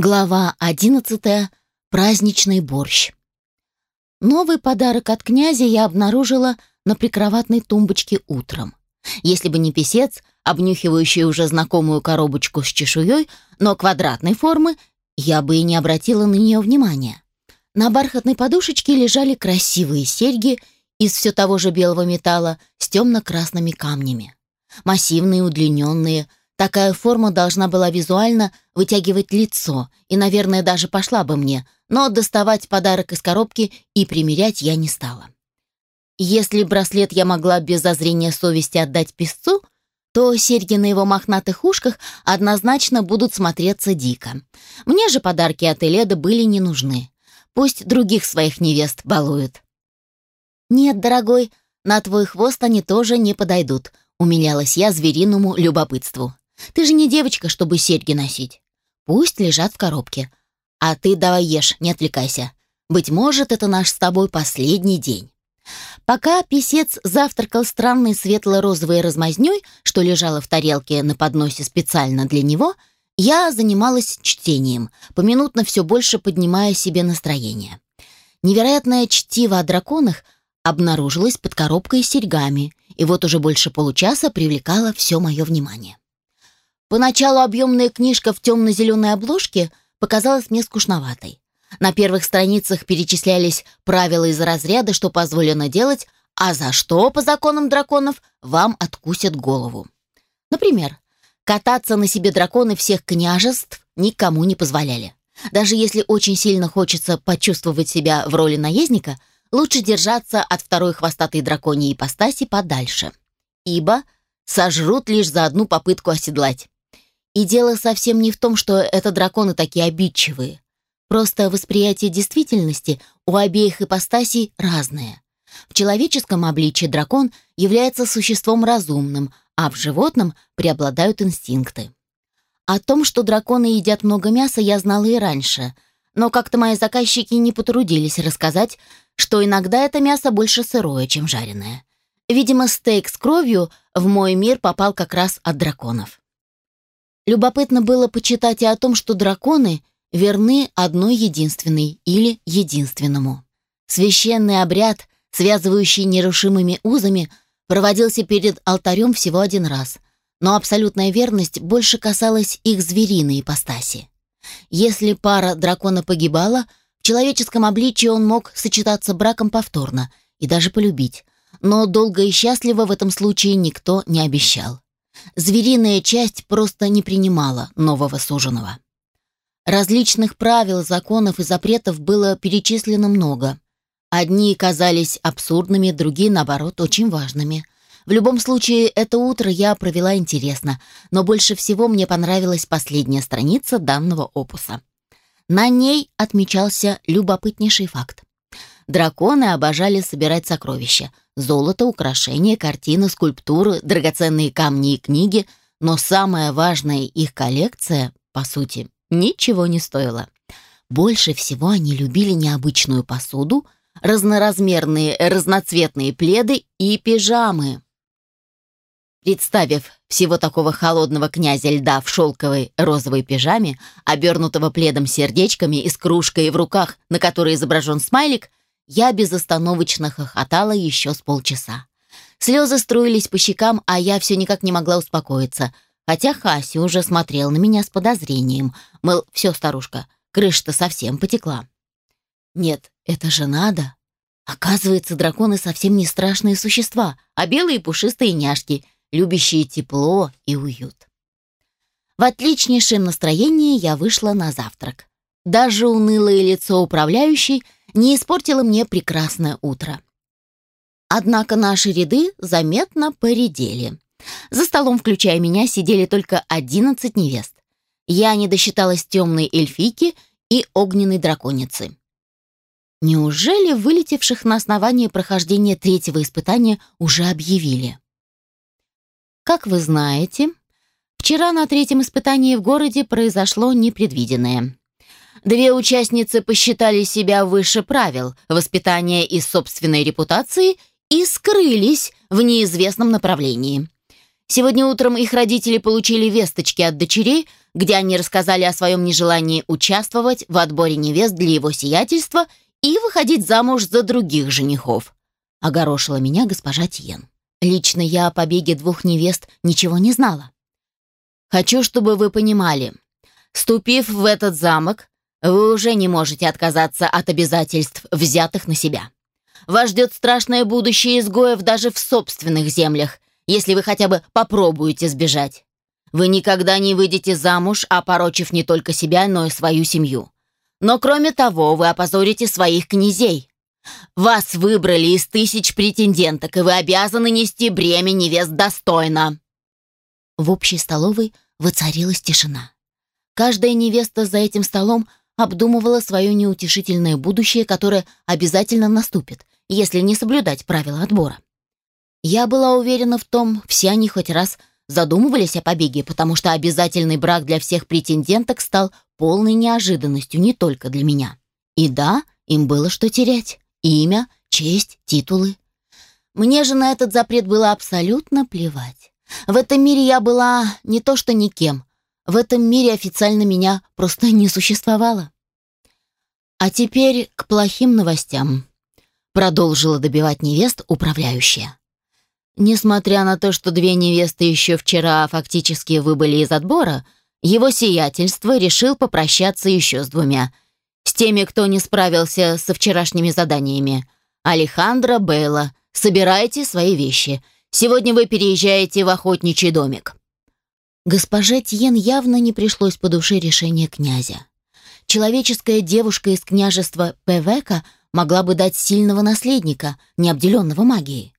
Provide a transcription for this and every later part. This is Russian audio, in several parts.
Глава 11. Праздничный борщ. Новый подарок от князя я обнаружила на прикроватной тумбочке утром. Если бы не писец, обнюхивающий уже знакомую коробочку с чешуей, но квадратной формы, я бы и не обратила на нее внимания. На бархатной подушечке лежали красивые серьги из все того же белого металла с темно-красными камнями. Массивные, удлиненные, Такая форма должна была визуально вытягивать лицо, и, наверное, даже пошла бы мне, но доставать подарок из коробки и примерять я не стала. Если браслет я могла без зазрения совести отдать песцу, то серьги на его мохнатых ушках однозначно будут смотреться дико. Мне же подарки от Эледа были не нужны. Пусть других своих невест балуют. «Нет, дорогой, на твой хвост они тоже не подойдут», умилялась я звериному любопытству. Ты же не девочка, чтобы серьги носить. Пусть лежат в коробке. А ты давай ешь, не отвлекайся. Быть может, это наш с тобой последний день. Пока писец завтракал странной светло-розовой размазнёй, что лежала в тарелке на подносе специально для него, я занималась чтением, поминутно все больше поднимая себе настроение. Невероятное чтиво о драконах обнаружилось под коробкой с серьгами, и вот уже больше получаса привлекало все мое внимание. Поначалу объемная книжка в темно-зеленой обложке показалась мне скучноватой. На первых страницах перечислялись правила из разряда, что позволено делать, а за что, по законам драконов, вам откусят голову. Например, кататься на себе драконы всех княжеств никому не позволяли. Даже если очень сильно хочется почувствовать себя в роли наездника, лучше держаться от второй хвостатой драконьей ипостаси подальше. Ибо сожрут лишь за одну попытку оседлать. И дело совсем не в том, что это драконы такие обидчивые. Просто восприятие действительности у обеих ипостасей разное. В человеческом обличии дракон является существом разумным, а в животном преобладают инстинкты. О том, что драконы едят много мяса, я знала и раньше, но как-то мои заказчики не потрудились рассказать, что иногда это мясо больше сырое, чем жареное. Видимо, стейк с кровью в мой мир попал как раз от драконов. Любопытно было почитать и о том, что драконы верны одной единственной или единственному. Священный обряд, связывающий нерушимыми узами, проводился перед алтарем всего один раз, но абсолютная верность больше касалась их звериной ипостаси. Если пара дракона погибала, в человеческом обличии он мог сочетаться браком повторно и даже полюбить, но долго и счастливо в этом случае никто не обещал. Звериная часть просто не принимала нового суженого. Различных правил, законов и запретов было перечислено много. Одни казались абсурдными, другие, наоборот, очень важными. В любом случае, это утро я провела интересно, но больше всего мне понравилась последняя страница данного опуса. На ней отмечался любопытнейший факт. Драконы обожали собирать сокровища. Золото, украшения, картины, скульптуры, драгоценные камни и книги. Но самая важная их коллекция, по сути, ничего не стоила. Больше всего они любили необычную посуду, разноразмерные разноцветные пледы и пижамы. Представив всего такого холодного князя льда в шелковой розовой пижаме, обернутого пледом сердечками и с кружкой в руках, на которой изображен смайлик, я безостановочно хохотала еще с полчаса. Слезы струились по щекам, а я все никак не могла успокоиться, хотя Хаси уже смотрел на меня с подозрением. Мол, все, старушка, крыша-то совсем потекла. Нет, это же надо. Оказывается, драконы совсем не страшные существа, а белые пушистые няшки, любящие тепло и уют. В отличнейшем настроении я вышла на завтрак. Даже унылое лицо управляющей — не испортило мне прекрасное утро. Однако наши ряды заметно поредели. За столом, включая меня, сидели только одиннадцать невест. Я не досчиталась темной эльфийки и огненной драконицы. Неужели вылетевших на основании прохождения третьего испытания уже объявили? Как вы знаете, вчера на третьем испытании в городе произошло непредвиденное. Две участницы посчитали себя выше правил воспитания и собственной репутации и скрылись в неизвестном направлении. Сегодня утром их родители получили весточки от дочерей, где они рассказали о своем нежелании участвовать в отборе невест для его сиятельства и выходить замуж за других женихов. Огорошила меня госпожа Тьен. Лично я о побеге двух невест ничего не знала. Хочу, чтобы вы понимали, ступив в этот замок, вы уже не можете отказаться от обязательств, взятых на себя. Вас ждет страшное будущее изгоев даже в собственных землях, если вы хотя бы попробуете сбежать. Вы никогда не выйдете замуж, опорочив не только себя, но и свою семью. Но кроме того, вы опозорите своих князей. Вас выбрали из тысяч претенденток, и вы обязаны нести бремя невест достойно». В общей столовой воцарилась тишина. Каждая невеста за этим столом обдумывала свое неутешительное будущее, которое обязательно наступит, если не соблюдать правила отбора. Я была уверена в том, все они хоть раз задумывались о побеге, потому что обязательный брак для всех претенденток стал полной неожиданностью не только для меня. И да, им было что терять. Имя, честь, титулы. Мне же на этот запрет было абсолютно плевать. В этом мире я была не то что никем. В этом мире официально меня просто не существовало. А теперь к плохим новостям. Продолжила добивать невест управляющая. Несмотря на то, что две невесты еще вчера фактически выбыли из отбора, его сиятельство решил попрощаться еще с двумя. С теми, кто не справился со вчерашними заданиями. Алехандро, Белла, собирайте свои вещи. Сегодня вы переезжаете в охотничий домик. Госпоже Тьен явно не пришлось по душе решение князя. Человеческая девушка из княжества Певека могла бы дать сильного наследника, не обделенного магией.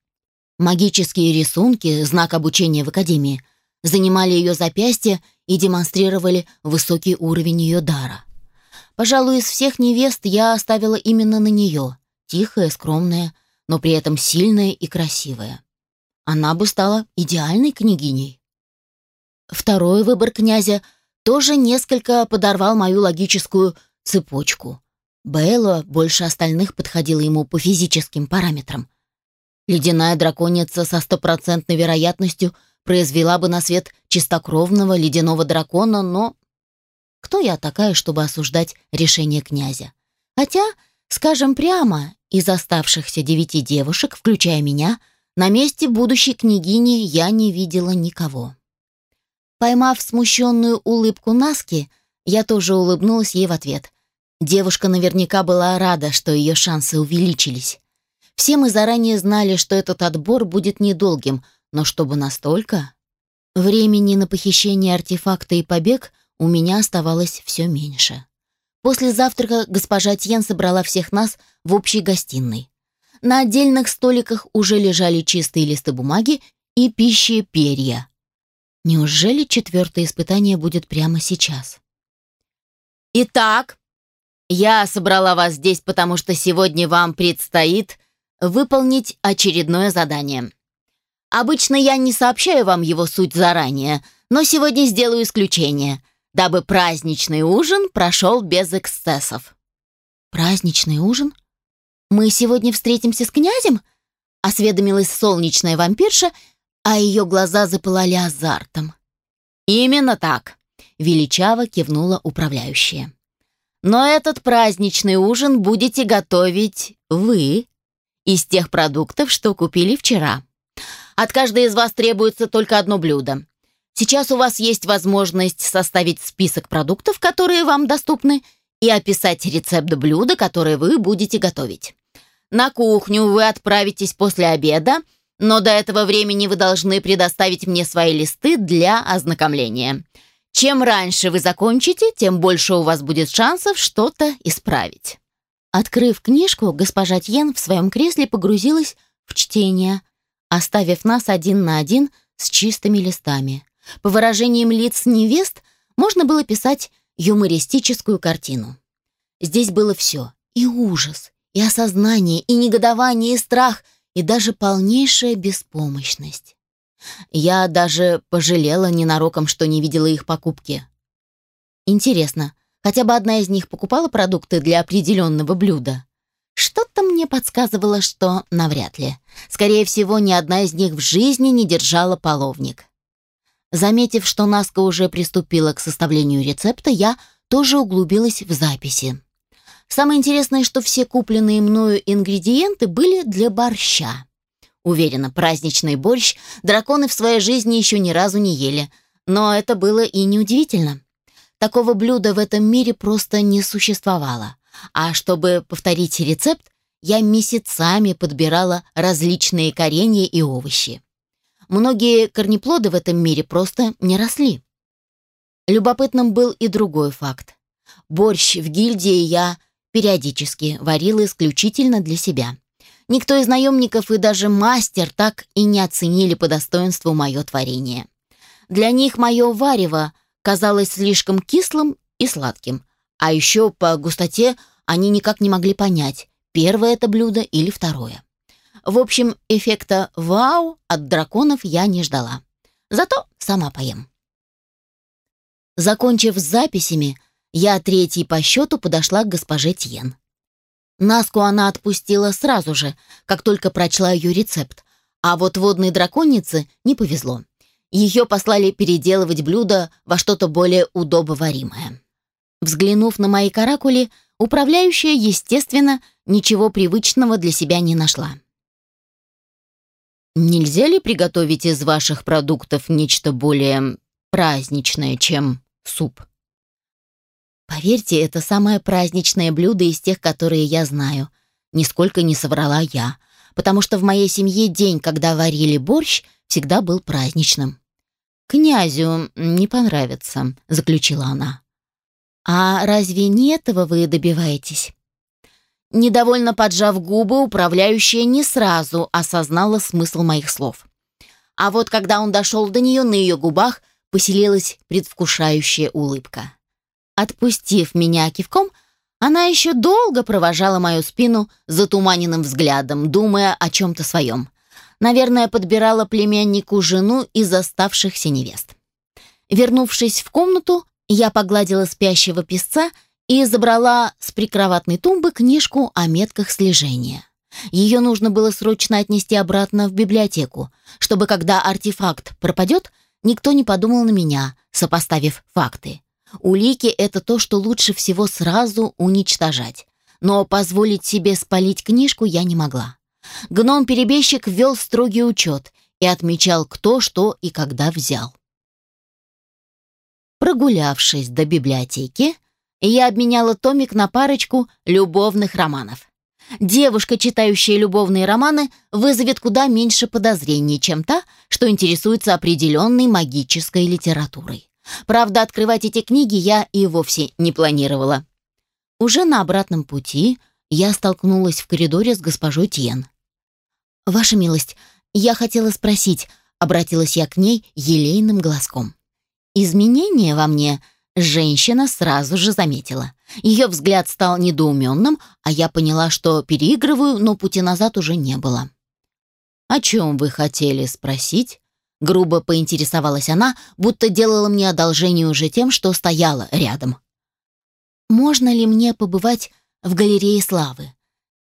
Магические рисунки, знак обучения в академии, занимали ее запястье и демонстрировали высокий уровень ее дара. Пожалуй, из всех невест я оставила именно на нее, тихая, скромная, но при этом сильная и красивая. Она бы стала идеальной княгиней. Второй выбор князя тоже несколько подорвал мою логическую цепочку. Белла больше остальных подходила ему по физическим параметрам. Ледяная драконица со стопроцентной вероятностью произвела бы на свет чистокровного ледяного дракона, но... Кто я такая, чтобы осуждать решение князя? Хотя, скажем прямо, из оставшихся девяти девушек, включая меня, на месте будущей княгини я не видела никого. Поймав смущенную улыбку Наски, я тоже улыбнулась ей в ответ. Девушка наверняка была рада, что ее шансы увеличились. Все мы заранее знали, что этот отбор будет недолгим, но чтобы настолько... Времени на похищение артефакта и побег у меня оставалось все меньше. После завтрака госпожа Тьен собрала всех нас в общей гостиной. На отдельных столиках уже лежали чистые листы бумаги и пищи перья. Неужели четвертое испытание будет прямо сейчас? «Итак, я собрала вас здесь, потому что сегодня вам предстоит выполнить очередное задание. Обычно я не сообщаю вам его суть заранее, но сегодня сделаю исключение, дабы праздничный ужин прошел без эксцессов. Праздничный ужин? Мы сегодня встретимся с князем? Осведомилась солнечная вампирша, а ее глаза запылали азартом. Именно так, величаво кивнула управляющая. Но этот праздничный ужин будете готовить вы, из тех продуктов, что купили вчера. От каждой из вас требуется только одно блюдо. Сейчас у вас есть возможность составить список продуктов, которые вам доступны, и описать рецепт блюда, которое вы будете готовить. На кухню вы отправитесь после обеда, но до этого времени вы должны предоставить мне свои листы для ознакомления. Чем раньше вы закончите, тем больше у вас будет шансов что-то исправить. Открыв книжку, госпожа Тьен в своем кресле погрузилась в чтение, оставив нас один на один с чистыми листами. По выражениям лиц невест можно было писать юмористическую картину. Здесь было все — и ужас, и осознание, и негодование, и страх, и даже полнейшая беспомощность. Я даже пожалела ненароком, что не видела их покупки. Интересно, Хотя бы одна из них покупала продукты для определенного блюда. Что-то мне подсказывало, что навряд ли. Скорее всего, ни одна из них в жизни не держала половник. Заметив, что Наска уже приступила к составлению рецепта, я тоже углубилась в записи. Самое интересное, что все купленные мною ингредиенты были для борща. Уверена, праздничный борщ драконы в своей жизни еще ни разу не ели, но это было и неудивительно. Такого блюда в этом мире просто не существовало. А чтобы повторить рецепт, я месяцами подбирала различные коренья и овощи. Многие корнеплоды в этом мире просто не росли. Любопытным был и другой факт. Борщ в гильдии я периодически варила исключительно для себя. Никто из наемников и даже мастер так и не оценили по достоинству мое творение. Для них мое варево казалось слишком кислым и сладким, а еще по густоте они никак не могли понять, первое это блюдо или второе. В общем, эффекта «вау» от драконов я не ждала. Зато сама поем. Закончив с записями, я третий по счету подошла к госпоже Тьен. Наску она отпустила сразу же, как только прочла ее рецепт, а вот водной драконице не повезло. Ее послали переделывать блюдо во что-то более удобоваримое. Взглянув на мои каракули, управляющая, естественно, ничего привычного для себя не нашла. Нельзя ли приготовить из ваших продуктов нечто более праздничное, чем суп? Поверьте, это самое праздничное блюдо из тех, которые я знаю. Нисколько не соврала я, потому что в моей семье день, когда варили борщ, всегда был праздничным. «Князю не понравится», — заключила она. «А разве не этого вы добиваетесь?» Недовольно поджав губы, управляющая не сразу осознала смысл моих слов. А вот когда он дошел до нее, на ее губах поселилась предвкушающая улыбка. Отпустив меня кивком, она еще долго провожала мою спину затуманенным взглядом, думая о чем-то своем. Наверное, подбирала племяннику жену из оставшихся невест. Вернувшись в комнату, я погладила спящего песца и забрала с прикроватной тумбы книжку о метках слежения. Ее нужно было срочно отнести обратно в библиотеку, чтобы когда артефакт пропадет, никто не подумал на меня, сопоставив факты. Улики — это то, что лучше всего сразу уничтожать. Но позволить себе спалить книжку я не могла. Гном-перебежчик ввел строгий учет и отмечал, кто, что и когда взял. Прогулявшись до библиотеки, я обменяла томик на парочку любовных романов. Девушка, читающая любовные романы, вызовет куда меньше подозрений, чем та, что интересуется определенной магической литературой. Правда, открывать эти книги я и вовсе не планировала. Уже на обратном пути я столкнулась в коридоре с госпожой Тьен. «Ваша милость, я хотела спросить», — обратилась я к ней елейным глазком. «Изменения во мне женщина сразу же заметила. Ее взгляд стал недоуменным, а я поняла, что переигрываю, но пути назад уже не было. «О чем вы хотели спросить?» Грубо поинтересовалась она, будто делала мне одолжение уже тем, что стояла рядом. «Можно ли мне побывать в галерее славы?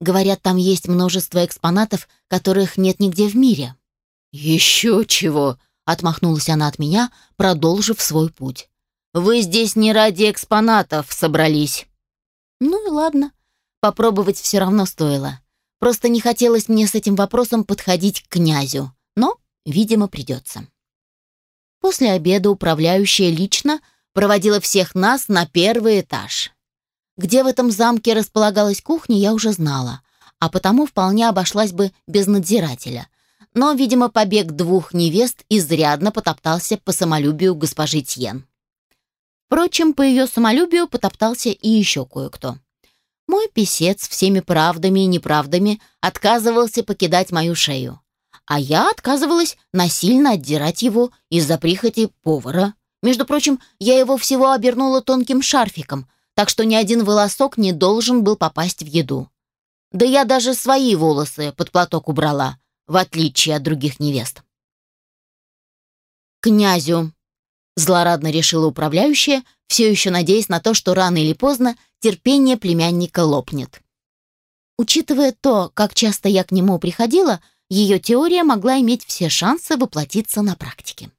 Говорят, там есть множество экспонатов, которых нет нигде в мире». «Еще чего!» — отмахнулась она от меня, продолжив свой путь. Вы здесь не ради экспонатов собрались». Ну и ладно. Попробовать все равно стоило. Просто не хотелось мне с этим вопросом подходить к князю. Но, видимо, придется. После обеда управляющая лично проводила всех нас на первый этаж. Где в этом замке располагалась кухня, я уже знала, а потому вполне обошлась бы без надзирателя. Но, видимо, побег двух невест изрядно потоптался по самолюбию госпожи Тьен. Впрочем, по ее самолюбию потоптался и еще кое-кто. Мой писец всеми правдами и неправдами отказывался покидать мою шею. А я отказывалась насильно отдирать его из-за прихоти повара. Между прочим, я его всего обернула тонким шарфиком, так что ни один волосок не должен был попасть в еду. Да я даже свои волосы под платок убрала, в отличие от других невест. «Князю», Злорадно решила управляющая, все еще надеясь на то, что рано или поздно терпение племянника лопнет. Учитывая то, как часто я к нему приходила, ее теория могла иметь все шансы воплотиться на практике.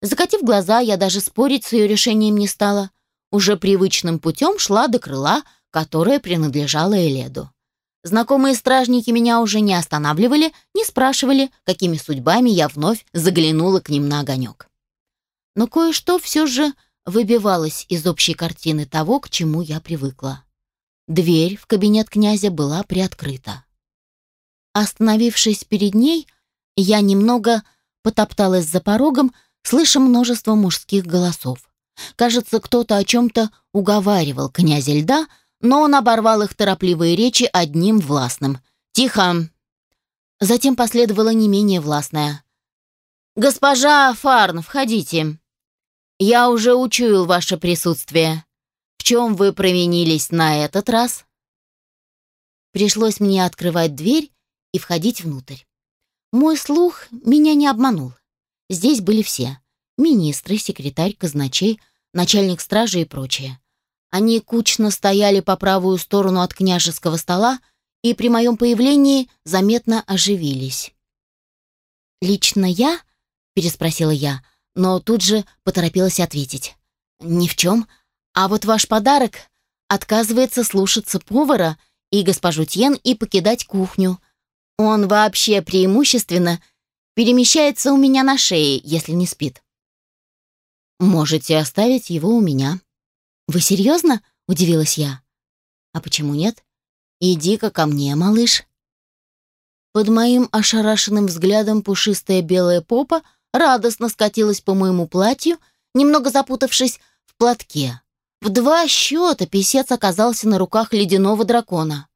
Закатив глаза, я даже спорить с ее решением не стала. Уже привычным путем шла до крыла, которое принадлежало Эледу. Знакомые стражники меня уже не останавливали, не спрашивали, какими судьбами я вновь заглянула к ним на огонек. Но кое-что все же выбивалось из общей картины того, к чему я привыкла. Дверь в кабинет князя была приоткрыта. Остановившись перед ней, я немного потопталась за порогом, слыша множество мужских голосов. Кажется, кто-то о чем-то уговаривал князя льда, но он оборвал их торопливые речи одним властным. «Тихо!» Затем последовало не менее властное. «Госпожа Фарн, входите. Я уже учуял ваше присутствие. В чем вы провинились на этот раз?» Пришлось мне открывать дверь и входить внутрь. Мой слух меня не обманул. Здесь были все — министры, секретарь, казначей, начальник стражи и прочее. Они кучно стояли по правую сторону от княжеского стола и при моем появлении заметно оживились. «Лично я?» — переспросила я, но тут же поторопилась ответить. «Ни в чем. А вот ваш подарок отказывается слушаться повара и госпожу Тьен и покидать кухню. Он вообще преимущественно перемещается у меня на шее, если не спит». «Можете оставить его у меня», «Вы серьезно?» — удивилась я. «А почему нет? Иди-ка ко мне, малыш». Под моим ошарашенным взглядом пушистая белая попа радостно скатилась по моему платью, немного запутавшись в платке. В два счета писец оказался на руках ледяного дракона.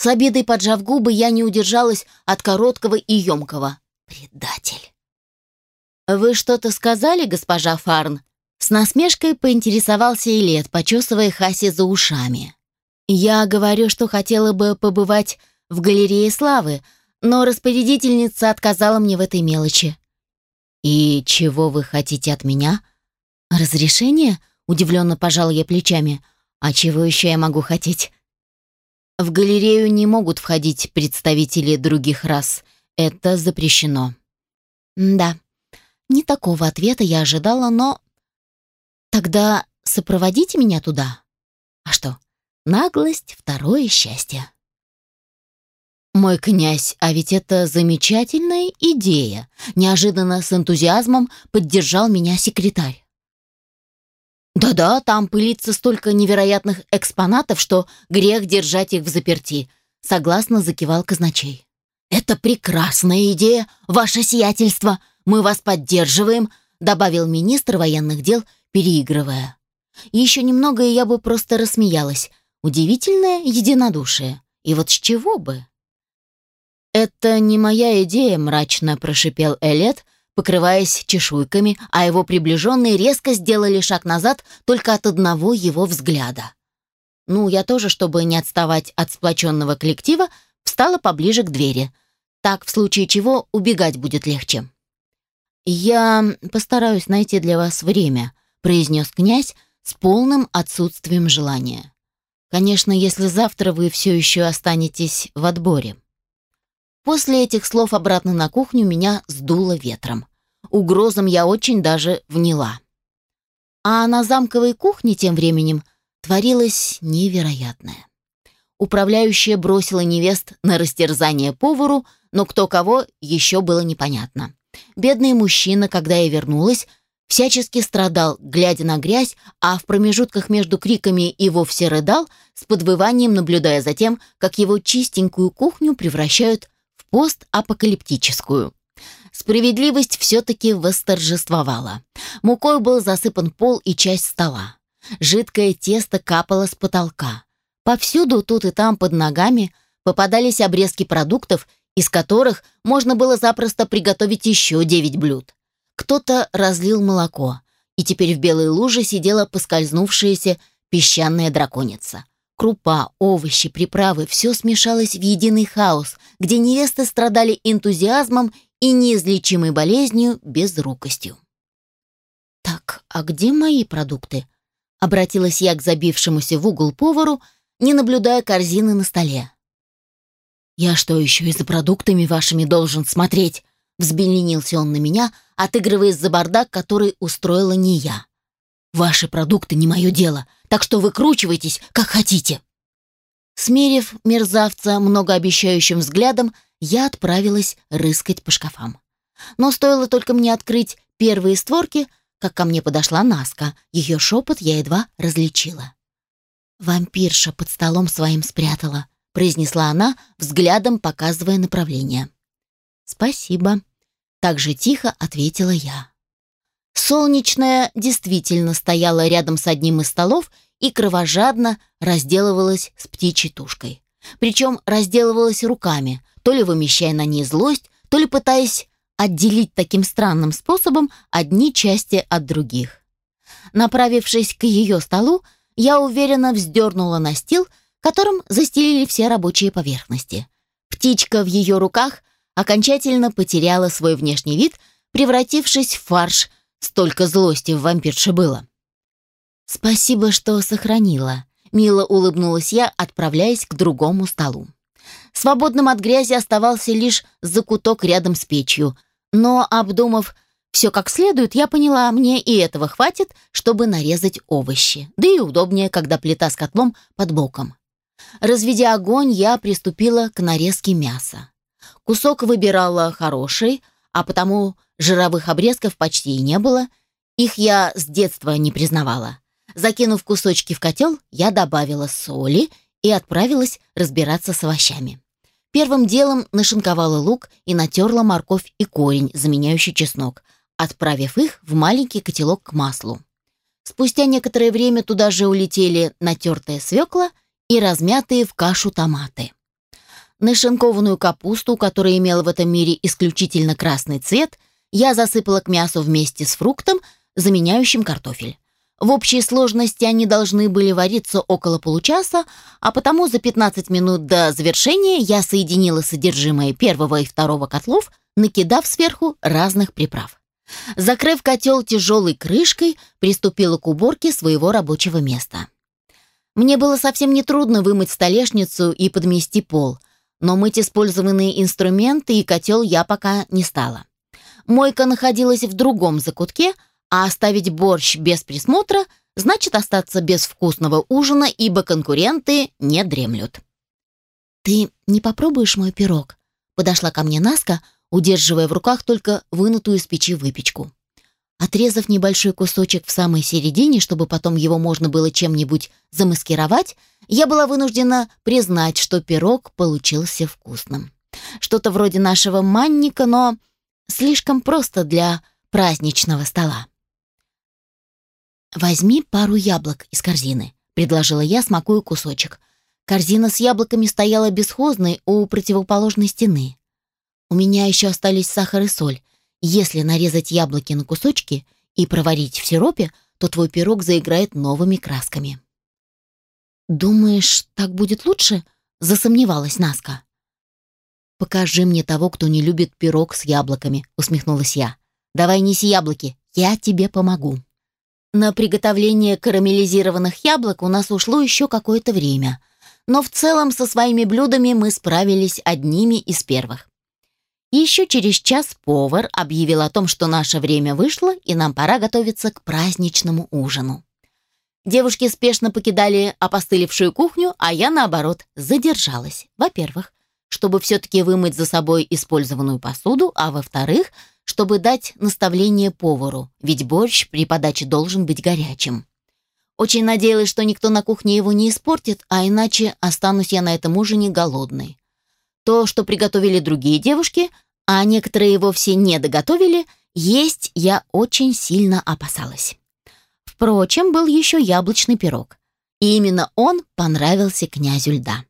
С обидой поджав губы, я не удержалась от короткого и емкого. «Предатель!» «Вы что-то сказали, госпожа Фарн?» С насмешкой поинтересовался Илет, почесывая Хаси за ушами. «Я говорю, что хотела бы побывать в галерее славы, но распорядительница отказала мне в этой мелочи». «И чего вы хотите от меня?» «Разрешение?» — удивленно пожал я плечами. «А чего еще я могу хотеть?» «В галерею не могут входить представители других рас. Это запрещено». «Да, не такого ответа я ожидала, но Тогда сопроводите меня туда. А что? Наглость — второе счастье. «Мой князь, а ведь это замечательная идея!» Неожиданно с энтузиазмом поддержал меня секретарь. «Да-да, там пылится столько невероятных экспонатов, что грех держать их в заперти», согласно закивал казначей. «Это прекрасная идея, ваше сиятельство! Мы вас поддерживаем», добавил министр военных дел переигрывая. Еще немного, и я бы просто рассмеялась. Удивительное единодушие. И вот с чего бы? «Это не моя идея», — мрачно прошипел Элет, покрываясь чешуйками, а его приближенные резко сделали шаг назад только от одного его взгляда. Ну, я тоже, чтобы не отставать от сплоченного коллектива, встала поближе к двери. Так, в случае чего, убегать будет легче. «Я постараюсь найти для вас время», произнес князь с полным отсутствием желания. Конечно, если завтра вы все еще останетесь в отборе. После этих слов обратно на кухню меня сдуло ветром. Угрозам я очень даже вняла. А на замковой кухне тем временем творилось невероятное. Управляющая бросила невест на растерзание повару, но кто кого еще было непонятно. Бедный мужчина, когда я вернулась, всячески страдал, глядя на грязь, а в промежутках между криками и вовсе рыдал, с подвыванием наблюдая за тем, как его чистенькую кухню превращают постапокалиптическую. Справедливость все-таки восторжествовала. Мукой был засыпан пол и часть стола. Жидкое тесто капало с потолка. Повсюду, тут и там, под ногами, попадались обрезки продуктов, из которых можно было запросто приготовить еще девять блюд. Кто-то разлил молоко, и теперь в белой луже сидела поскользнувшаяся песчаная драконица. Крупа, овощи, приправы — все смешалось в единый хаос, где невесты страдали энтузиазмом и неизлечимой болезнью безрукостью. «Так, а где мои продукты?» — обратилась я к забившемуся в угол повару, не наблюдая корзины на столе. «Я что, еще и за продуктами вашими должен смотреть?» Взбеленился он на меня, отыгрываясь за бардак, который устроила не я. «Ваши продукты не мое дело, так что выкручивайтесь, как хотите». Смерив мерзавца многообещающим взглядом, я отправилась рыскать по шкафам. Но стоило только мне открыть первые створки, как ко мне подошла Наска. Ее шепот я едва различила. «Вампирша под столом своим спрятала», — произнесла она, взглядом показывая направление. «Спасибо», — так же тихо ответила я. Солнечная действительно стояла рядом с одним из столов и кровожадно разделывалась с птичьей тушкой. Причем разделывалась руками, то ли вымещая на ней злость, то ли пытаясь отделить таким странным способом одни части от других. Направившись к ее столу, я уверенно вздернула настил, которым застелили все рабочие поверхности. Птичка в ее руках окончательно потеряла свой внешний вид, превратившись в фарш, столько злости в вампирше было. «Спасибо, что сохранила», — мило улыбнулась я, отправляясь к другому столу. Свободным от грязи оставался лишь закуток рядом с печью, но, обдумав все как следует, я поняла, мне и этого хватит, чтобы нарезать овощи. Да и удобнее, когда плита с котлом под боком. Разведя огонь, я приступила к нарезке мяса. Кусок выбирала хороший, а потому жировых обрезков почти и не было. Их я с детства не признавала. Закинув кусочки в котел, я добавила соли и отправилась разбираться с овощами. Первым делом нашинковала лук и натерла морковь и корень, заменяющий чеснок, отправив их в маленький котелок к маслу. Спустя некоторое время туда же улетели натертая свекла и размятые в кашу томаты. Нашинкованную капусту, которая имела в этом мире исключительно красный цвет, я засыпала к мясу вместе с фруктом, заменяющим картофель. В общей сложности они должны были вариться около получаса, а потому за 15 минут до завершения я соединила содержимое первого и второго котлов, накидав сверху разных приправ. Закрыв котел тяжелой крышкой, приступила к уборке своего рабочего места. Мне было совсем нетрудно вымыть столешницу и подмести пол, но мыть использованные инструменты и котел я пока не стала. Мойка находилась в другом закутке – а оставить борщ без присмотра значит остаться без вкусного ужина, ибо конкуренты не дремлют. «Ты не попробуешь мой пирог?» Подошла ко мне Наска, удерживая в руках только вынутую из печи выпечку. Отрезав небольшой кусочек в самой середине, чтобы потом его можно было чем-нибудь замаскировать, я была вынуждена признать, что пирог получился вкусным. Что-то вроде нашего манника, но слишком просто для праздничного стола. «Возьми пару яблок из корзины», — предложила я, смакуя кусочек. Корзина с яблоками стояла бесхозной у противоположной стены. У меня еще остались сахар и соль. Если нарезать яблоки на кусочки и проварить в сиропе, то твой пирог заиграет новыми красками. «Думаешь, так будет лучше?» — засомневалась Наска. «Покажи мне того, кто не любит пирог с яблоками», — усмехнулась я. «Давай неси яблоки, я тебе помогу». На приготовление карамелизированных яблок у нас ушло еще какое-то время, но в целом со своими блюдами мы справились одними из первых. Еще через час повар объявил о том, что наше время вышло и нам пора готовиться к праздничному ужину. Девушки спешно покидали опостылевшую кухню, а я, наоборот, задержалась. Во-первых, чтобы все-таки вымыть за собой использованную посуду, а во-вторых, чтобы дать наставление повару, ведь борщ при подаче должен быть горячим. Очень надеялась, что никто на кухне его не испортит, а иначе останусь я на этом ужине голодной. То, что приготовили другие девушки, а некоторые вовсе не доготовили, есть я очень сильно опасалась. Впрочем, был еще яблочный пирог. И именно он понравился князю льда.